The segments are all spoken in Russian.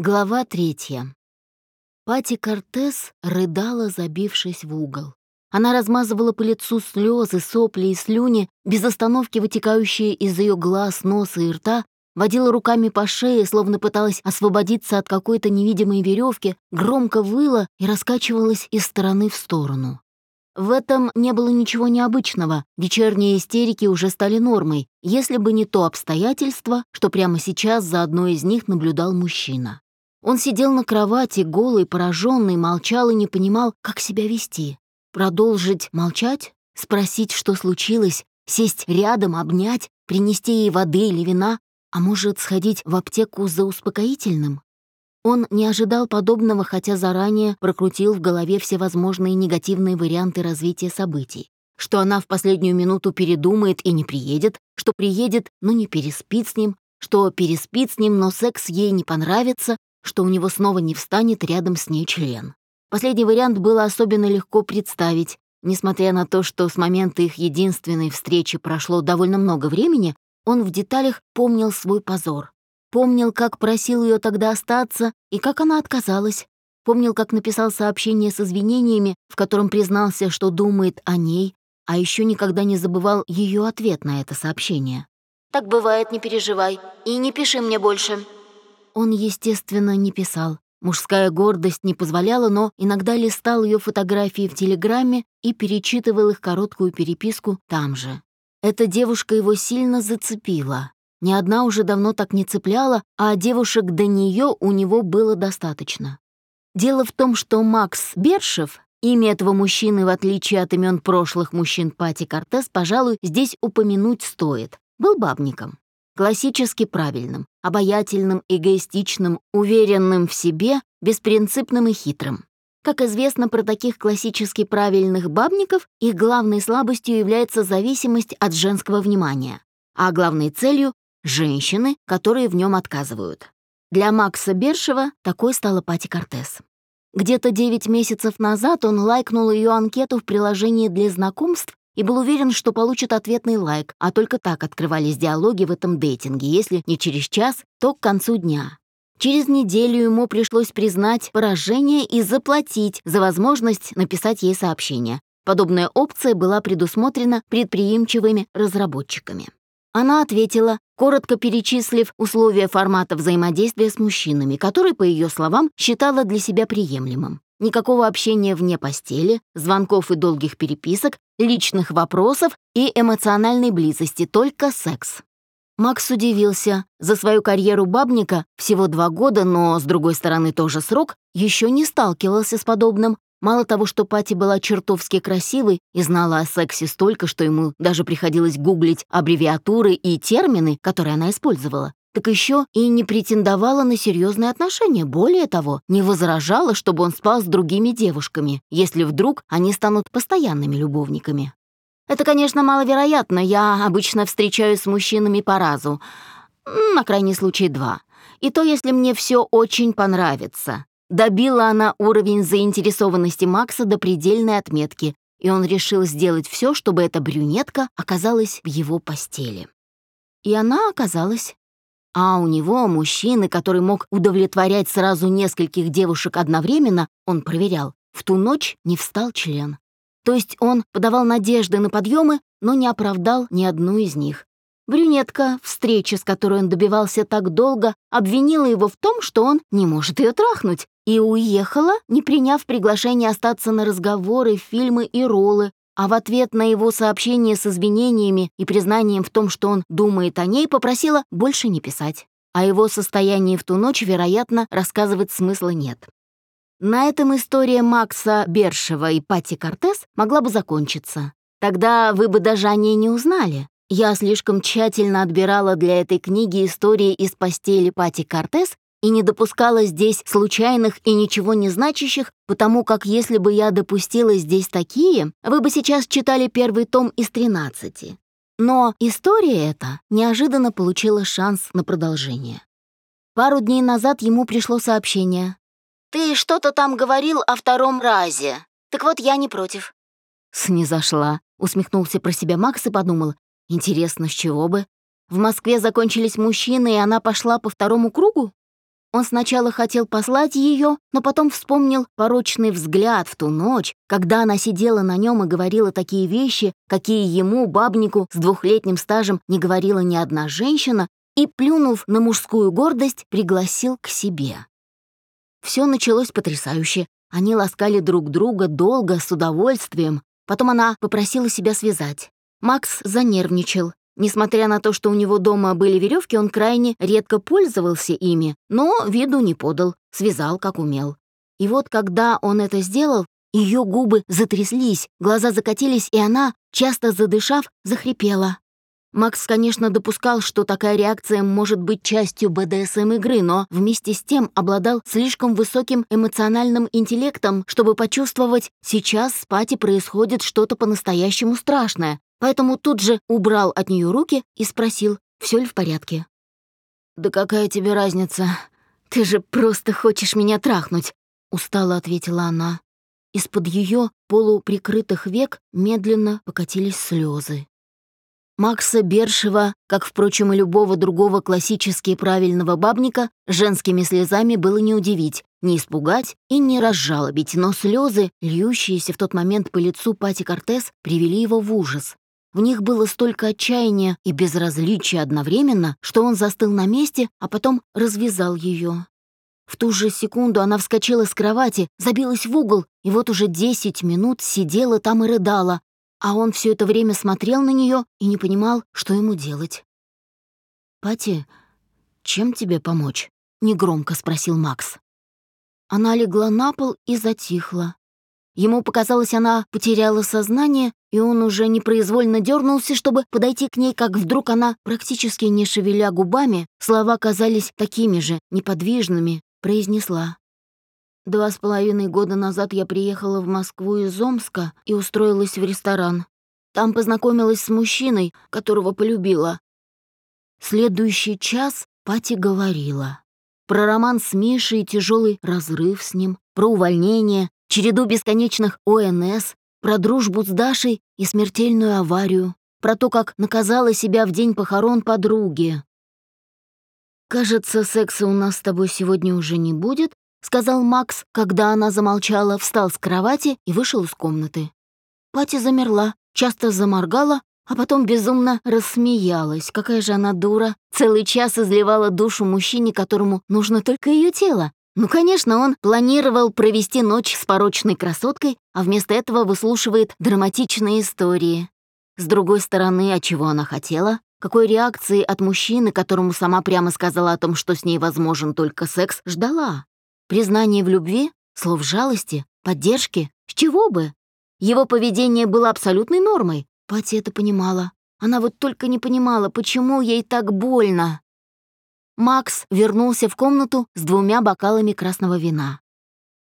Глава третья. Пати Кортес рыдала, забившись в угол. Она размазывала по лицу слезы, сопли и слюни, без остановки вытекающие из ее глаз, носа и рта, водила руками по шее, словно пыталась освободиться от какой-то невидимой веревки, громко выла и раскачивалась из стороны в сторону. В этом не было ничего необычного, вечерние истерики уже стали нормой, если бы не то обстоятельство, что прямо сейчас за одной из них наблюдал мужчина. Он сидел на кровати, голый, пораженный, молчал и не понимал, как себя вести. Продолжить молчать? Спросить, что случилось? Сесть рядом, обнять? Принести ей воды или вина? А может, сходить в аптеку за успокоительным? Он не ожидал подобного, хотя заранее прокрутил в голове все возможные негативные варианты развития событий. Что она в последнюю минуту передумает и не приедет, что приедет, но не переспит с ним, что переспит с ним, но секс ей не понравится, что у него снова не встанет рядом с ней член. Последний вариант было особенно легко представить. Несмотря на то, что с момента их единственной встречи прошло довольно много времени, он в деталях помнил свой позор. Помнил, как просил ее тогда остаться и как она отказалась. Помнил, как написал сообщение с извинениями, в котором признался, что думает о ней, а еще никогда не забывал ее ответ на это сообщение. «Так бывает, не переживай, и не пиши мне больше», он, естественно, не писал. Мужская гордость не позволяла, но иногда листал ее фотографии в Телеграме и перечитывал их короткую переписку там же. Эта девушка его сильно зацепила. Ни одна уже давно так не цепляла, а девушек до нее у него было достаточно. Дело в том, что Макс Бершев, имя этого мужчины, в отличие от имен прошлых мужчин Пати Кортес, пожалуй, здесь упомянуть стоит, был бабником классически правильным, обаятельным, эгоистичным, уверенным в себе, беспринципным и хитрым. Как известно про таких классически правильных бабников, их главной слабостью является зависимость от женского внимания, а главной целью — женщины, которые в нем отказывают. Для Макса Бершева такой стала Пати Кортес. Где-то 9 месяцев назад он лайкнул ее анкету в приложении для знакомств и был уверен, что получит ответный лайк, а только так открывались диалоги в этом дейтинге, если не через час, то к концу дня. Через неделю ему пришлось признать поражение и заплатить за возможность написать ей сообщение. Подобная опция была предусмотрена предприимчивыми разработчиками. Она ответила, коротко перечислив условия формата взаимодействия с мужчинами, который, по ее словам, считала для себя приемлемым. Никакого общения вне постели, звонков и долгих переписок, личных вопросов и эмоциональной близости, только секс. Макс удивился. За свою карьеру бабника, всего два года, но, с другой стороны, тоже срок, еще не сталкивался с подобным. Мало того, что Пати была чертовски красивой и знала о сексе столько, что ему даже приходилось гуглить аббревиатуры и термины, которые она использовала, так еще и не претендовала на серьезные отношения. Более того, не возражала, чтобы он спал с другими девушками, если вдруг они станут постоянными любовниками. Это, конечно, маловероятно. Я обычно встречаюсь с мужчинами по разу. На крайний случай два. И то, если мне все очень понравится. Добила она уровень заинтересованности Макса до предельной отметки, и он решил сделать все, чтобы эта брюнетка оказалась в его постели. И она оказалась а у него, мужчины, который мог удовлетворять сразу нескольких девушек одновременно, он проверял, в ту ночь не встал член. То есть он подавал надежды на подъемы, но не оправдал ни одну из них. Брюнетка, встреча с которой он добивался так долго, обвинила его в том, что он не может ее трахнуть, и уехала, не приняв приглашение остаться на разговоры, фильмы и роллы, а в ответ на его сообщение с извинениями и признанием в том, что он думает о ней, попросила больше не писать. О его состоянии в ту ночь, вероятно, рассказывать смысла нет. На этом история Макса Бершева и Пати Кортес могла бы закончиться. Тогда вы бы даже о ней не узнали. Я слишком тщательно отбирала для этой книги истории из постели Пати Кортес и не допускала здесь случайных и ничего не значащих, потому как если бы я допустила здесь такие, вы бы сейчас читали первый том из 13. Но история эта неожиданно получила шанс на продолжение. Пару дней назад ему пришло сообщение. «Ты что-то там говорил о втором разе. Так вот, я не против». «Снизошла», — усмехнулся про себя Макс и подумал. «Интересно, с чего бы? В Москве закончились мужчины, и она пошла по второму кругу?» Он сначала хотел послать ее, но потом вспомнил порочный взгляд в ту ночь, когда она сидела на нем и говорила такие вещи, какие ему, бабнику с двухлетним стажем, не говорила ни одна женщина, и, плюнув на мужскую гордость, пригласил к себе. Все началось потрясающе. Они ласкали друг друга долго, с удовольствием. Потом она попросила себя связать. Макс занервничал. Несмотря на то, что у него дома были веревки, он крайне редко пользовался ими, но виду не подал, связал как умел. И вот когда он это сделал, ее губы затряслись, глаза закатились, и она, часто задышав, захрипела. Макс, конечно, допускал, что такая реакция может быть частью БДСМ-игры, но вместе с тем обладал слишком высоким эмоциональным интеллектом, чтобы почувствовать, сейчас с Пати происходит что-то по-настоящему страшное, поэтому тут же убрал от нее руки и спросил, все ли в порядке. «Да какая тебе разница? Ты же просто хочешь меня трахнуть», — устало ответила она. Из-под ее полуприкрытых век медленно покатились слезы. Макса Бершева, как, впрочем, и любого другого классически правильного бабника, женскими слезами было не удивить, не испугать и не разжалобить, но слезы, льющиеся в тот момент по лицу Пати Кортес, привели его в ужас. В них было столько отчаяния и безразличия одновременно, что он застыл на месте, а потом развязал ее. В ту же секунду она вскочила с кровати, забилась в угол, и вот уже десять минут сидела там и рыдала, а он все это время смотрел на нее и не понимал, что ему делать. «Пати, чем тебе помочь?» — негромко спросил Макс. Она легла на пол и затихла. Ему показалось, она потеряла сознание, и он уже непроизвольно дернулся, чтобы подойти к ней, как вдруг она, практически не шевеля губами, слова казались такими же, неподвижными, произнесла. Два с половиной года назад я приехала в Москву из Омска и устроилась в ресторан. Там познакомилась с мужчиной, которого полюбила. Следующий час Пати говорила. Про роман с Мишей и тяжелый разрыв с ним, про увольнение, череду бесконечных ОНС, про дружбу с Дашей и смертельную аварию, про то, как наказала себя в день похорон подруги. «Кажется, секса у нас с тобой сегодня уже не будет», сказал Макс, когда она замолчала, встал с кровати и вышел из комнаты. Пати замерла, часто заморгала, а потом безумно рассмеялась. Какая же она дура. Целый час изливала душу мужчине, которому нужно только ее тело. Ну, конечно, он планировал провести ночь с порочной красоткой, а вместо этого выслушивает драматичные истории. С другой стороны, а чего она хотела? Какой реакции от мужчины, которому сама прямо сказала о том, что с ней возможен только секс, ждала? Признание в любви? Слов жалости? Поддержки? С чего бы? Его поведение было абсолютной нормой. Пати это понимала. Она вот только не понимала, почему ей так больно. Макс вернулся в комнату с двумя бокалами красного вина.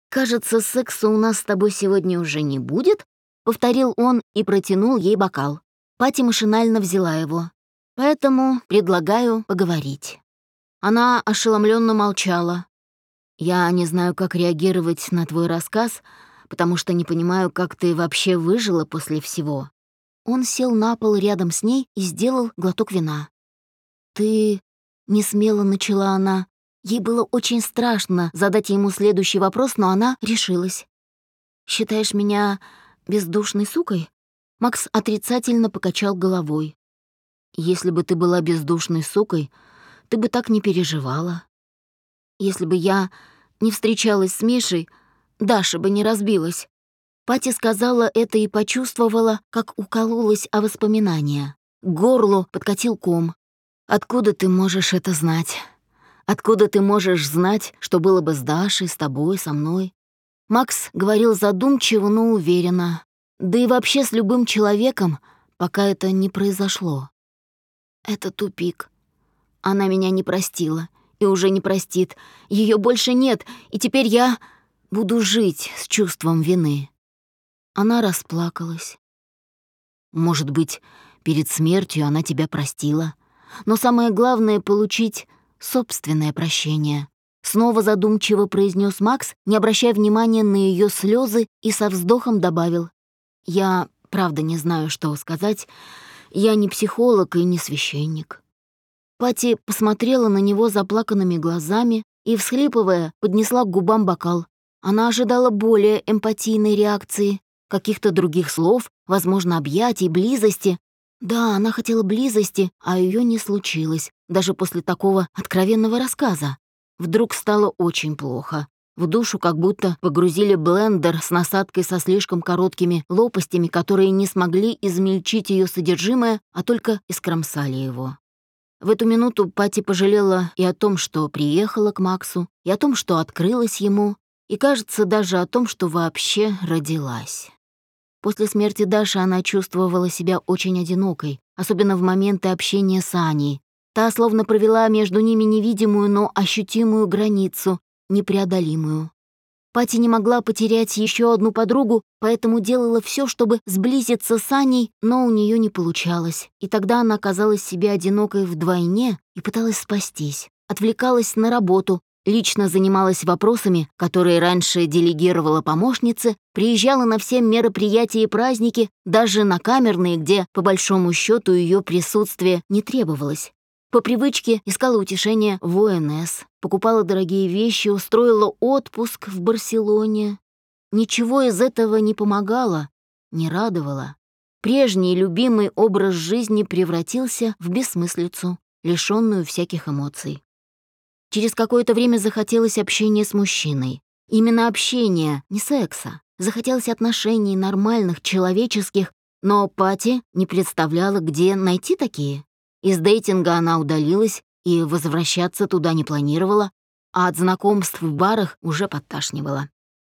«Кажется, секса у нас с тобой сегодня уже не будет», — повторил он и протянул ей бокал. Пати машинально взяла его. «Поэтому предлагаю поговорить». Она ошеломленно молчала. «Я не знаю, как реагировать на твой рассказ, потому что не понимаю, как ты вообще выжила после всего». Он сел на пол рядом с ней и сделал глоток вина. «Ты Несмело начала она. Ей было очень страшно задать ему следующий вопрос, но она решилась. «Считаешь меня бездушной сукой?» Макс отрицательно покачал головой. «Если бы ты была бездушной сукой, ты бы так не переживала. Если бы я не встречалась с Мишей, Даша бы не разбилась». Пати сказала это и почувствовала, как укололась о воспоминания. К горлу подкатил ком. Откуда ты можешь это знать? Откуда ты можешь знать, что было бы с Дашей, с тобой, со мной? Макс говорил задумчиво, но уверенно. Да и вообще с любым человеком, пока это не произошло. Это тупик. Она меня не простила и уже не простит. Ее больше нет, и теперь я буду жить с чувством вины. Она расплакалась. Может быть, перед смертью она тебя простила, но самое главное — получить собственное прощение. Снова задумчиво произнес Макс, не обращая внимания на ее слезы, и со вздохом добавил. «Я правда не знаю, что сказать. Я не психолог и не священник». Пати посмотрела на него заплаканными глазами и, всхлипывая, поднесла к губам бокал. Она ожидала более эмпатийной реакции, каких-то других слов, возможно, объятий, близости. Да, она хотела близости, а ее не случилось, даже после такого откровенного рассказа. Вдруг стало очень плохо. В душу как будто погрузили блендер с насадкой со слишком короткими лопастями, которые не смогли измельчить ее содержимое, а только искромсали его. В эту минуту Пати пожалела и о том, что приехала к Максу, и о том, что открылась ему, и, кажется, даже о том, что вообще родилась. После смерти Даши она чувствовала себя очень одинокой, особенно в моменты общения с Аней. Та словно провела между ними невидимую, но ощутимую границу, непреодолимую. Пати не могла потерять еще одну подругу, поэтому делала все, чтобы сблизиться с Аней, но у нее не получалось. И тогда она оказалась себе одинокой вдвойне и пыталась спастись. Отвлекалась на работу, лично занималась вопросами, которые раньше делегировала помощнице, приезжала на все мероприятия и праздники, даже на камерные, где, по большому счету, ее присутствие не требовалось. По привычке искала утешение в ОНС, покупала дорогие вещи, устроила отпуск в Барселоне. Ничего из этого не помогало, не радовало. Прежний любимый образ жизни превратился в бессмыслицу, лишенную всяких эмоций. Через какое-то время захотелось общения с мужчиной. Именно общения, не секса. Захотелось отношений нормальных, человеческих, но Пати не представляла, где найти такие. Из дейтинга она удалилась и возвращаться туда не планировала, а от знакомств в барах уже подташнивала.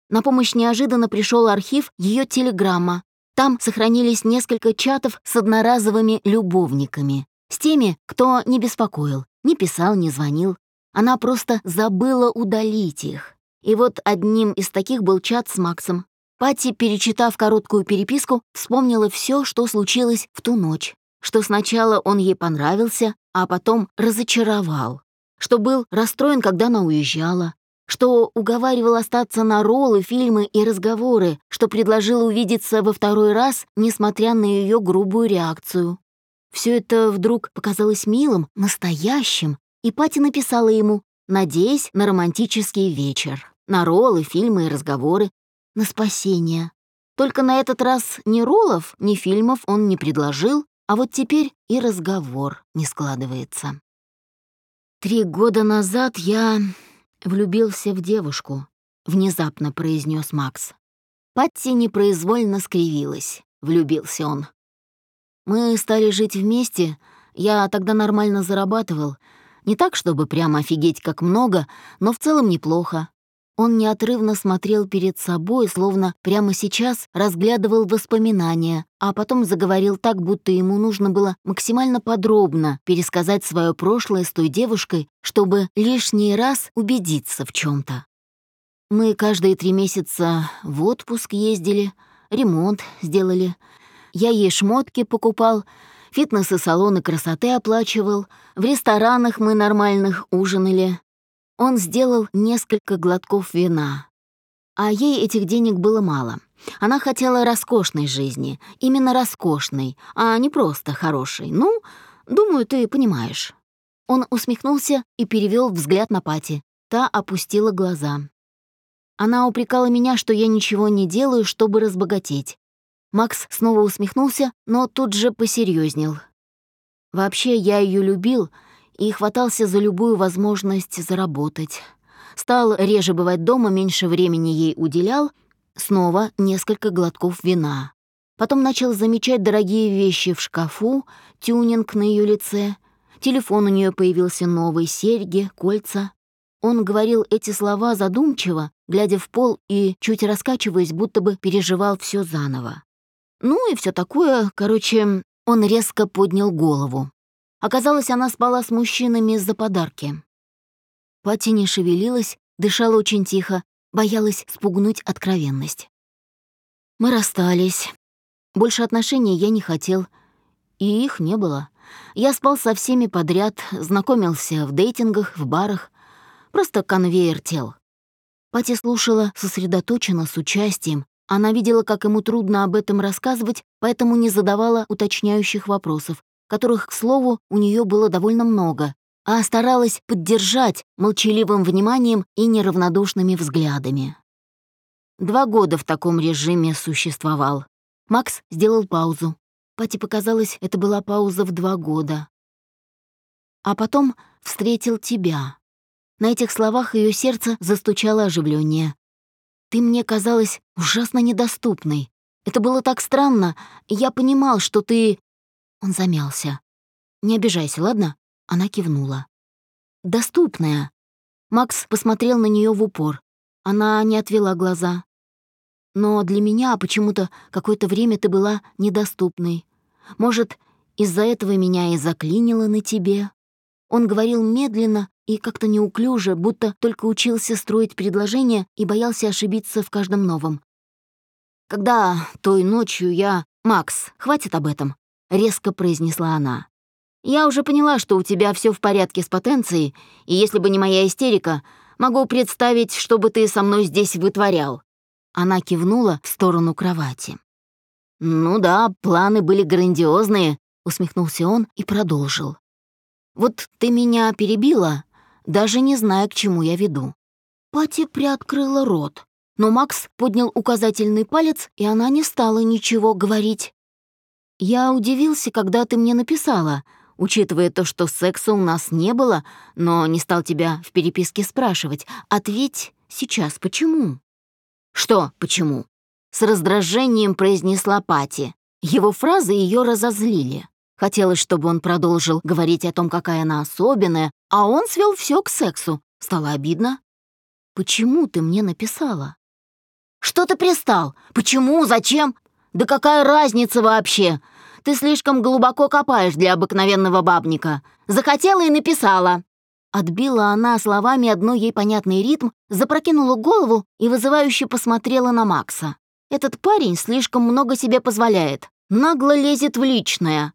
На помощь неожиданно пришел архив ее телеграмма. Там сохранились несколько чатов с одноразовыми любовниками, с теми, кто не беспокоил, не писал, не звонил. Она просто забыла удалить их. И вот одним из таких был чат с Максом. Пати, перечитав короткую переписку, вспомнила все, что случилось в ту ночь что сначала он ей понравился, а потом разочаровал, что был расстроен, когда она уезжала, что уговаривал остаться на роллы, фильмы и разговоры, что предложил увидеться во второй раз, несмотря на ее грубую реакцию. Все это вдруг показалось милым, настоящим, и Пати написала ему, надеясь на романтический вечер, на роллы, фильмы и разговоры, на спасение. Только на этот раз ни роллов, ни фильмов он не предложил, а вот теперь и разговор не складывается. «Три года назад я влюбился в девушку», — внезапно произнес Макс. Патти непроизвольно скривилась. Влюбился он. «Мы стали жить вместе, я тогда нормально зарабатывал. Не так, чтобы прямо офигеть как много, но в целом неплохо. Он неотрывно смотрел перед собой, словно прямо сейчас разглядывал воспоминания, а потом заговорил так, будто ему нужно было максимально подробно пересказать свое прошлое с той девушкой, чтобы лишний раз убедиться в чем то Мы каждые три месяца в отпуск ездили, ремонт сделали. Я ей шмотки покупал, фитнес и салоны красоты оплачивал, в ресторанах мы нормальных ужинали, он сделал несколько глотков вина. А ей этих денег было мало. Она хотела роскошной жизни, именно роскошной, а не просто хорошей. Ну, думаю, ты понимаешь. Он усмехнулся и перевел взгляд на Пати. Та опустила глаза. Она упрекала меня, что я ничего не делаю, чтобы разбогатеть. Макс снова усмехнулся, но тут же посерьезнел. Вообще, я ее любил, и хватался за любую возможность заработать. Стал реже бывать дома, меньше времени ей уделял, снова несколько глотков вина. Потом начал замечать дорогие вещи в шкафу, тюнинг на ее лице. Телефон у нее появился новый, серьги, кольца. Он говорил эти слова задумчиво, глядя в пол и чуть раскачиваясь, будто бы переживал все заново. Ну и все такое, короче, он резко поднял голову. Оказалось, она спала с мужчинами из-за подарки. Пати не шевелилась, дышала очень тихо, боялась спугнуть откровенность. Мы расстались. Больше отношений я не хотел, и их не было. Я спал со всеми подряд, знакомился в дейтингах, в барах. Просто конвейер тел. Пати слушала сосредоточенно, с участием. Она видела, как ему трудно об этом рассказывать, поэтому не задавала уточняющих вопросов, которых, к слову, у нее было довольно много, а старалась поддержать молчаливым вниманием и неравнодушными взглядами. Два года в таком режиме существовал. Макс сделал паузу. Пати показалось, это была пауза в два года. А потом встретил тебя. На этих словах ее сердце застучало оживленнее. Ты мне казалась ужасно недоступной. Это было так странно. Я понимал, что ты... Он замялся. Не обижайся, ладно? Она кивнула. Доступная. Макс посмотрел на нее в упор. Она не отвела глаза. Но для меня почему-то какое-то время ты была недоступной. Может, из-за этого меня и заклинило на тебе. Он говорил медленно и как-то неуклюже, будто только учился строить предложения и боялся ошибиться в каждом новом. Когда той ночью я... «Макс, хватит об этом», — резко произнесла она. «Я уже поняла, что у тебя все в порядке с потенцией, и если бы не моя истерика, могу представить, что бы ты со мной здесь вытворял». Она кивнула в сторону кровати. «Ну да, планы были грандиозные», — усмехнулся он и продолжил. «Вот ты меня перебила, даже не зная, к чему я веду». Пати приоткрыла рот, но Макс поднял указательный палец, и она не стала ничего говорить. «Я удивился, когда ты мне написала, учитывая то, что секса у нас не было, но не стал тебя в переписке спрашивать. Ответь сейчас, почему?» «Что «почему»?» С раздражением произнесла Пати. Его фразы ее разозлили. Хотелось, чтобы он продолжил говорить о том, какая она особенная, а он свел все к сексу. Стало обидно. «Почему ты мне написала?» «Что ты пристал? Почему? Зачем? Да какая разница вообще? Ты слишком глубоко копаешь для обыкновенного бабника. Захотела и написала». Отбила она словами одно ей понятный ритм, запрокинула голову и вызывающе посмотрела на Макса. «Этот парень слишком много себе позволяет, нагло лезет в личное.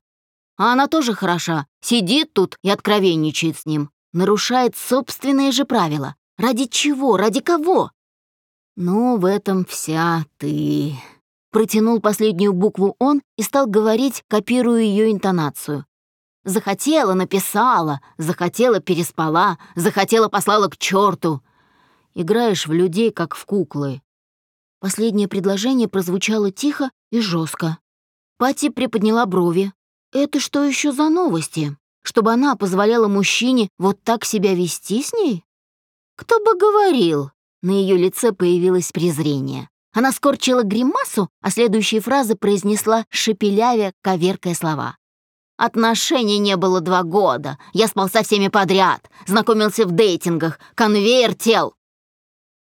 А она тоже хороша, сидит тут и откровенничает с ним, нарушает собственные же правила. Ради чего? Ради кого? «Ну, в этом вся ты...» Протянул последнюю букву он и стал говорить, копируя ее интонацию. «Захотела, написала, захотела, переспала, захотела, послала к черту. Играешь в людей, как в куклы». Последнее предложение прозвучало тихо и жестко. Пати приподняла брови. «Это что еще за новости? Чтобы она позволяла мужчине вот так себя вести с ней?» «Кто бы говорил?» На ее лице появилось презрение. Она скорчила гримасу, а следующие фразы произнесла, шепелявя, коверкая слова. «Отношений не было два года. Я спал со всеми подряд. Знакомился в дейтингах. Конвейер тел».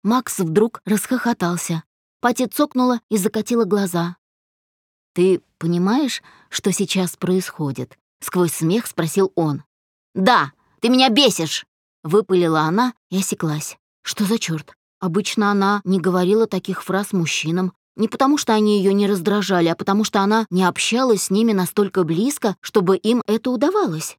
Макс вдруг расхохотался. Пати цокнула и закатила глаза. «Ты понимаешь, что сейчас происходит?» — сквозь смех спросил он. «Да, ты меня бесишь!» — выпалила она и осеклась. «Что за черт? Обычно она не говорила таких фраз мужчинам, не потому что они ее не раздражали, а потому что она не общалась с ними настолько близко, чтобы им это удавалось.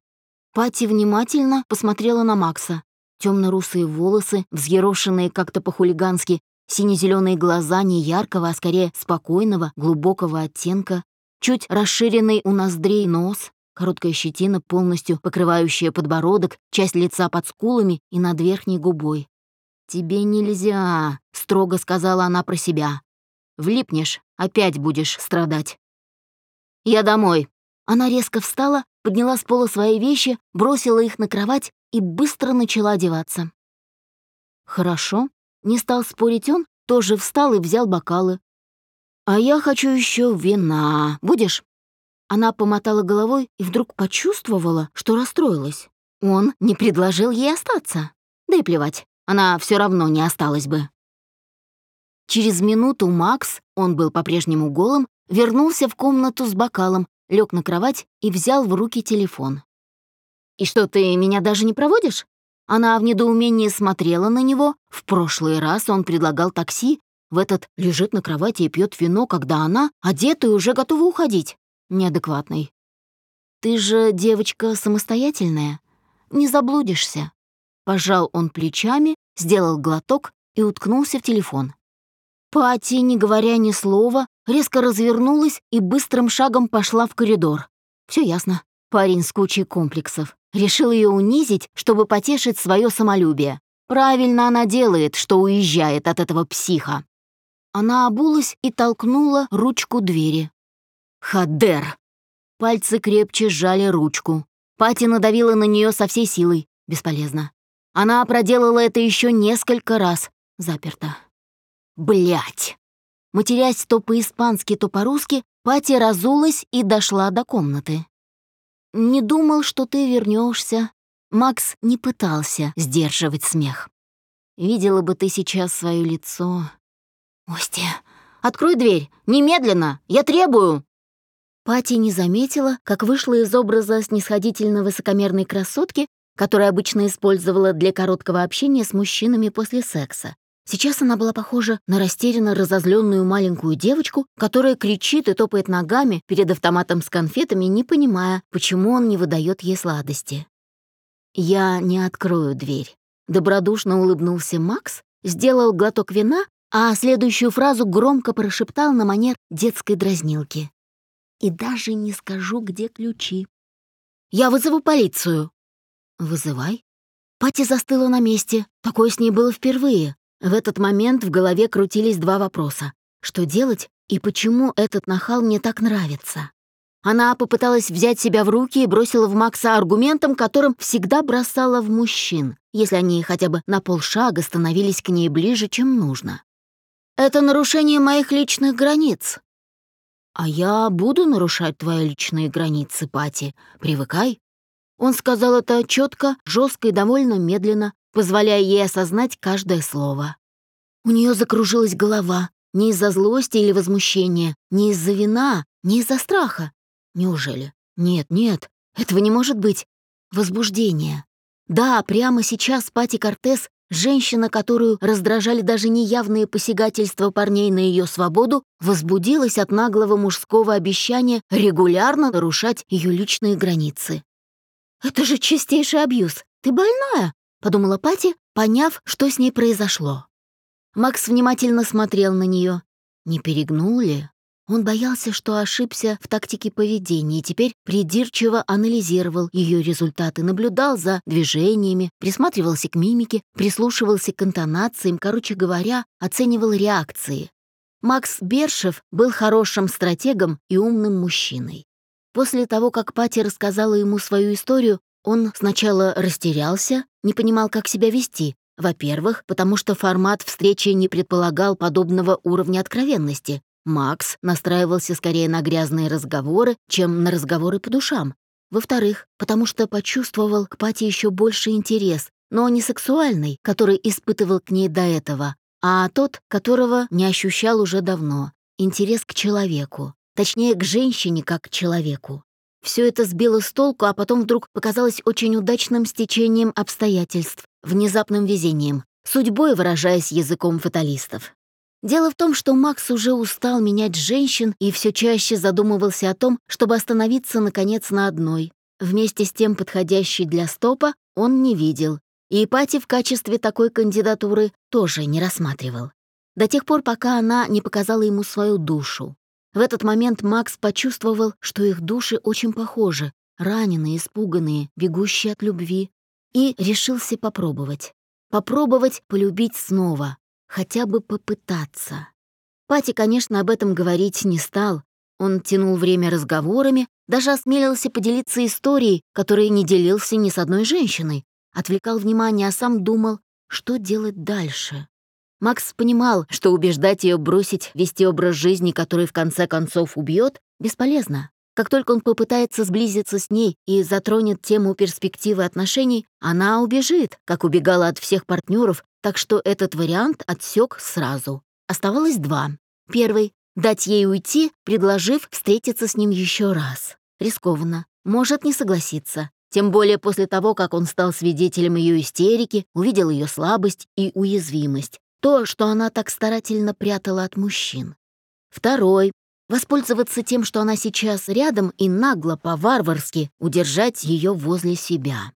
Пати внимательно посмотрела на Макса. Темно-русые волосы, взъерошенные как-то по-хулигански, сине-зеленые глаза не яркого, а скорее спокойного, глубокого оттенка, чуть расширенный у ноздрей нос, короткая щетина, полностью покрывающая подбородок, часть лица под скулами и над верхней губой. «Тебе нельзя», — строго сказала она про себя. «Влипнешь, опять будешь страдать». «Я домой». Она резко встала, подняла с пола свои вещи, бросила их на кровать и быстро начала одеваться. «Хорошо», — не стал спорить он, тоже встал и взял бокалы. «А я хочу еще вина. Будешь?» Она помотала головой и вдруг почувствовала, что расстроилась. Он не предложил ей остаться. Да и плевать. Она все равно не осталась бы. Через минуту Макс, он был по-прежнему голым, вернулся в комнату с бокалом, лег на кровать и взял в руки телефон. «И что, ты меня даже не проводишь?» Она в недоумении смотрела на него. В прошлый раз он предлагал такси, в этот лежит на кровати и пьет вино, когда она, одетая, уже готова уходить. Неадекватный. «Ты же девочка самостоятельная. Не заблудишься». Пожал он плечами, сделал глоток и уткнулся в телефон. Пати, не говоря ни слова, резко развернулась и быстрым шагом пошла в коридор. Все ясно. Парень с кучей комплексов. Решил ее унизить, чтобы потешить свое самолюбие. Правильно она делает, что уезжает от этого психа. Она обулась и толкнула ручку двери. Хадер! Пальцы крепче сжали ручку. Пати надавила на нее со всей силой. Бесполезно. Она проделала это еще несколько раз. Заперто. Блять! Матерясь то по-испански, то по-русски, Пати разулась и дошла до комнаты. «Не думал, что ты вернешься. Макс не пытался сдерживать смех. «Видела бы ты сейчас свое лицо». «Остя, открой дверь! Немедленно! Я требую!» Пати не заметила, как вышла из образа снисходительно высокомерной красотки которую обычно использовала для короткого общения с мужчинами после секса. Сейчас она была похожа на растерянно разозленную маленькую девочку, которая кричит и топает ногами перед автоматом с конфетами, не понимая, почему он не выдает ей сладости. «Я не открою дверь», — добродушно улыбнулся Макс, сделал глоток вина, а следующую фразу громко прошептал на манер детской дразнилки. «И даже не скажу, где ключи». «Я вызову полицию», «Вызывай». Пати застыла на месте. Такое с ней было впервые. В этот момент в голове крутились два вопроса. Что делать и почему этот нахал мне так нравится? Она попыталась взять себя в руки и бросила в Макса аргументом, которым всегда бросала в мужчин, если они хотя бы на полшага становились к ней ближе, чем нужно. «Это нарушение моих личных границ». «А я буду нарушать твои личные границы, Пати. Привыкай. Он сказал это четко, жестко и довольно медленно, позволяя ей осознать каждое слово. У нее закружилась голова, не из-за злости или возмущения, не из-за вина, не из-за страха. Неужели? Нет, нет, этого не может быть. Возбуждение. Да, прямо сейчас Пати Кортес, женщина, которую раздражали даже неявные посягательства парней на ее свободу, возбудилась от наглого мужского обещания регулярно нарушать ее личные границы. «Это же чистейший абьюз. Ты больная?» — подумала Пати, поняв, что с ней произошло. Макс внимательно смотрел на нее. Не перегнул ли? Он боялся, что ошибся в тактике поведения и теперь придирчиво анализировал ее результаты, наблюдал за движениями, присматривался к мимике, прислушивался к интонациям, короче говоря, оценивал реакции. Макс Бершев был хорошим стратегом и умным мужчиной. После того, как Пати рассказала ему свою историю, он сначала растерялся, не понимал, как себя вести. Во-первых, потому что формат встречи не предполагал подобного уровня откровенности. Макс настраивался скорее на грязные разговоры, чем на разговоры по душам. Во-вторых, потому что почувствовал к Пати еще больше интерес, но не сексуальный, который испытывал к ней до этого, а тот, которого не ощущал уже давно. Интерес к человеку. Точнее, к женщине как к человеку. Все это сбило с толку, а потом вдруг показалось очень удачным стечением обстоятельств, внезапным везением, судьбой, выражаясь языком фаталистов. Дело в том, что Макс уже устал менять женщин и все чаще задумывался о том, чтобы остановиться, наконец, на одной. Вместе с тем подходящей для стопа он не видел, и Пати в качестве такой кандидатуры тоже не рассматривал. До тех пор, пока она не показала ему свою душу. В этот момент Макс почувствовал, что их души очень похожи, раненые, испуганные, бегущие от любви, и решился попробовать. Попробовать полюбить снова, хотя бы попытаться. Пати, конечно, об этом говорить не стал. Он тянул время разговорами, даже осмелился поделиться историей, которой не делился ни с одной женщиной, отвлекал внимание, а сам думал, что делать дальше. Макс понимал, что убеждать ее бросить вести образ жизни, который в конце концов убьет, бесполезно. Как только он попытается сблизиться с ней и затронет тему перспективы отношений, она убежит, как убегала от всех партнеров, так что этот вариант отсек сразу. Оставалось два. Первый — дать ей уйти, предложив встретиться с ним еще раз. Рискованно. Может не согласиться. Тем более после того, как он стал свидетелем ее истерики, увидел ее слабость и уязвимость, то, что она так старательно прятала от мужчин. Второй — воспользоваться тем, что она сейчас рядом, и нагло, по-варварски удержать ее возле себя.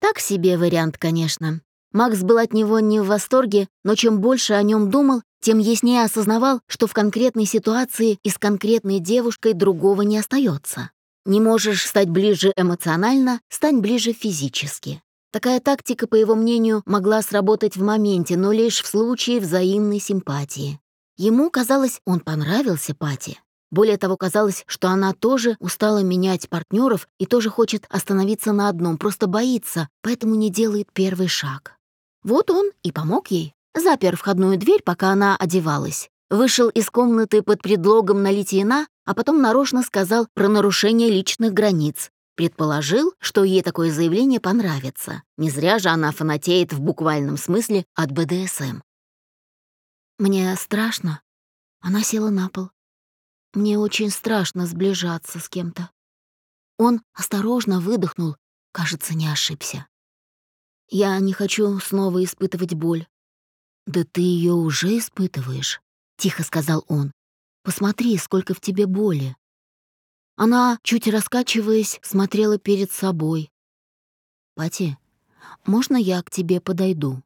Так себе вариант, конечно. Макс был от него не в восторге, но чем больше о нем думал, тем яснее осознавал, что в конкретной ситуации и с конкретной девушкой другого не остается. Не можешь стать ближе эмоционально, стань ближе физически. Такая тактика, по его мнению, могла сработать в моменте, но лишь в случае взаимной симпатии. Ему казалось, он понравился Пати. Более того, казалось, что она тоже устала менять партнеров и тоже хочет остановиться на одном, просто боится, поэтому не делает первый шаг. Вот он и помог ей. Запер входную дверь, пока она одевалась. Вышел из комнаты под предлогом налить вина, а потом нарочно сказал про нарушение личных границ. Предположил, что ей такое заявление понравится. Не зря же она фанатеет в буквальном смысле от БДСМ. Мне страшно. Она села на пол. Мне очень страшно сближаться с кем-то. Он осторожно выдохнул, кажется, не ошибся. Я не хочу снова испытывать боль. Да ты ее уже испытываешь, тихо сказал он. Посмотри, сколько в тебе боли. Она, чуть раскачиваясь, смотрела перед собой. «Пати, можно я к тебе подойду?»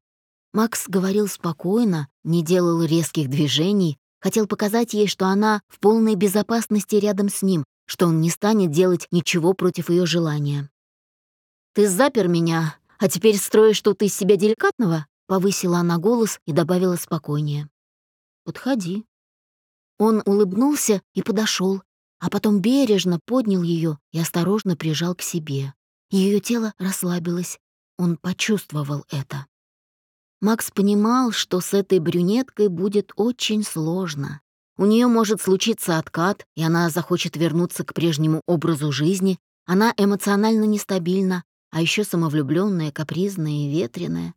Макс говорил спокойно, не делал резких движений, хотел показать ей, что она в полной безопасности рядом с ним, что он не станет делать ничего против ее желания. «Ты запер меня, а теперь строишь что-то из себя деликатного?» Повысила она голос и добавила спокойнее. «Подходи». Он улыбнулся и подошел, а потом бережно поднял ее и осторожно прижал к себе. Ее тело расслабилось, он почувствовал это. Макс понимал, что с этой брюнеткой будет очень сложно. У нее может случиться откат, и она захочет вернуться к прежнему образу жизни. Она эмоционально нестабильна, а еще самовлюбленная, капризная и ветреная.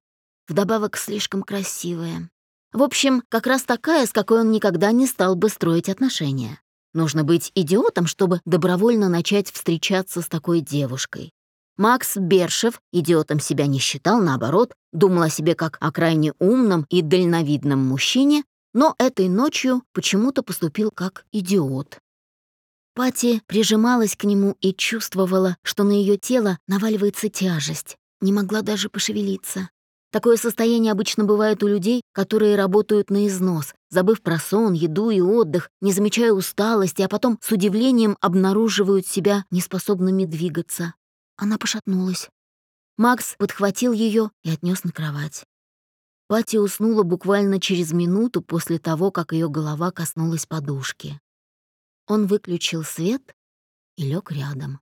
Вдобавок слишком красивая. В общем, как раз такая, с какой он никогда не стал бы строить отношения. Нужно быть идиотом, чтобы добровольно начать встречаться с такой девушкой. Макс Бершев идиотом себя не считал, наоборот, думал о себе как о крайне умном и дальновидном мужчине, но этой ночью почему-то поступил как идиот. Пати прижималась к нему и чувствовала, что на ее тело наваливается тяжесть, не могла даже пошевелиться. Такое состояние обычно бывает у людей, которые работают на износ, забыв про сон, еду и отдых, не замечая усталости, а потом с удивлением обнаруживают себя неспособными двигаться. Она пошатнулась. Макс подхватил ее и отнес на кровать. Пати уснула буквально через минуту после того, как ее голова коснулась подушки. Он выключил свет и лег рядом.